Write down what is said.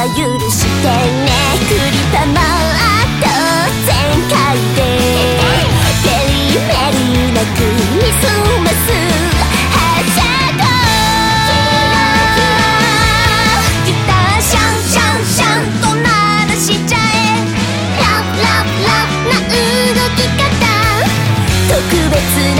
は許してね。クリパもと全開でリーメリーな国澄ますハッシャギターシャンシャンシャンと鳴らしちゃえ。ラブラブラブな動き方。特別な